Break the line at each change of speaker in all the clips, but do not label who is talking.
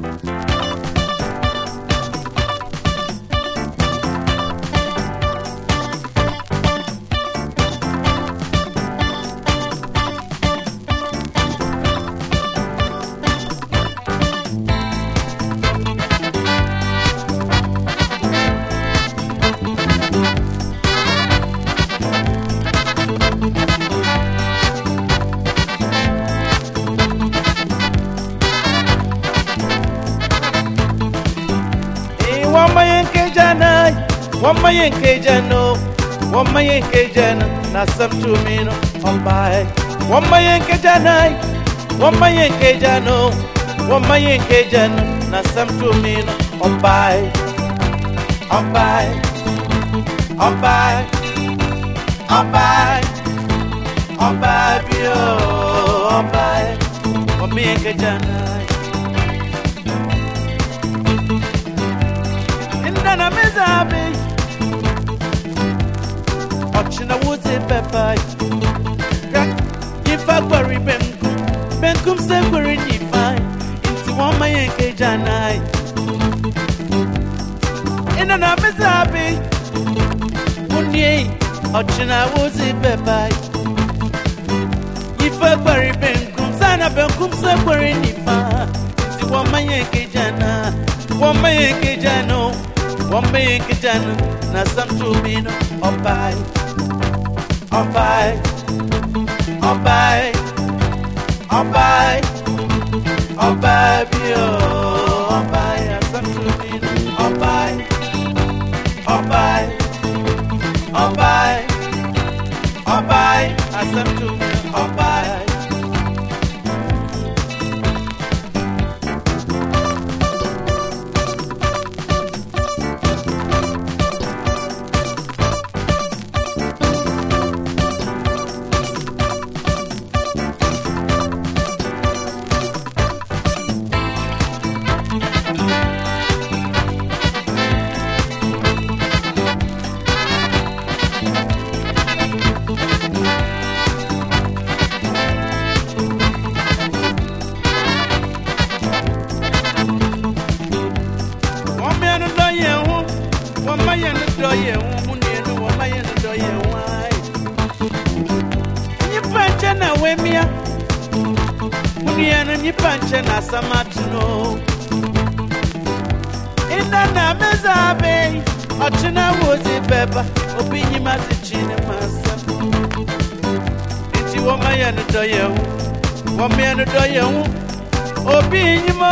Eh, wama yenke jano wama yenke jana na sam tumino ombai wama yenke jana wama yenke jano wama yenke jana na sam tumino ombai ombai ombai ombai ombai bio ombai wama Ochina wuzi pepai Rak Nifa kwari benkum Benkum se kwari nifai Inti wama yenke janai Inda na mezabe Unye Ochina wuzi pepai Nifa kwari benkum Sana benkum se kwari nifai Inti wama yenke jana Wama yenke jano Wama yenke jano. Na samtumino Opai Opai Opai Opai Opai bio Opai Asamtumino Opai Opai Opai Opai Asamtumino Opai wemia mu nìyẹn no nyimpa nkyɛn na meza ɔkyena wozi bɛba obi nyima se kyi ne ma asam. Nti wọ́n má yẹn dọ́ yẹn ho wọ́n mẹ́nu dọ́ yẹn ho. Obi nyima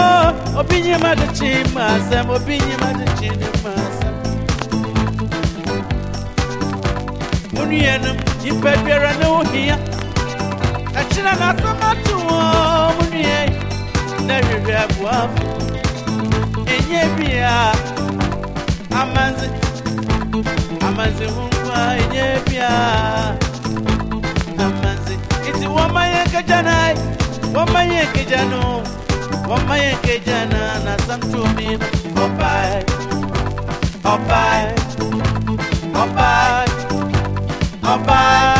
obi nyima de kyi ma asam obi nyima de kyi ne ma asam. Mu nìyẹn no nyimpa biara ne ho hia. Ɛkyina na asam ato wɔn mu nìyẹn na hwehwɛ ɔbae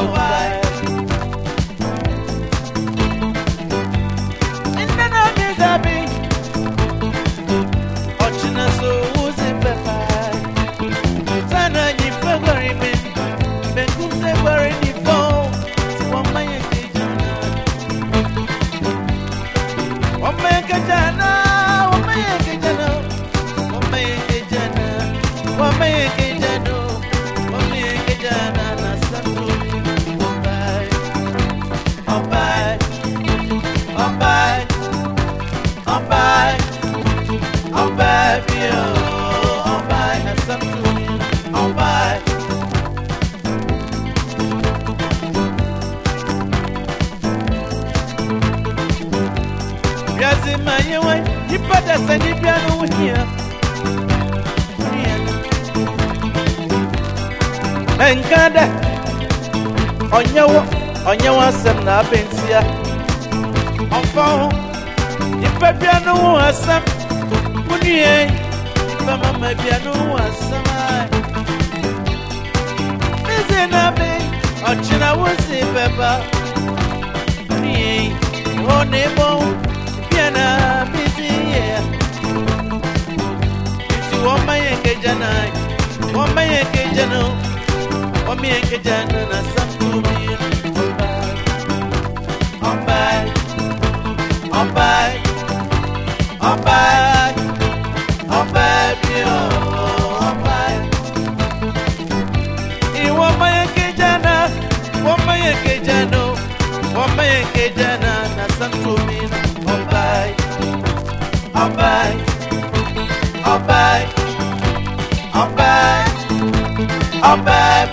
ɔbae Sani piano na bia no ho asɛm Munue Mama maybe I know what's some. Is it not me? Or China was it, Pepper? Me, oh, neighbor, Piana, one my engage and one me engage and I some to me. I'm back, I'm back, I'm back, I'm back, I'm back. Iwamayekejana, wamayekejano, wamayekejana na santumina. Obai,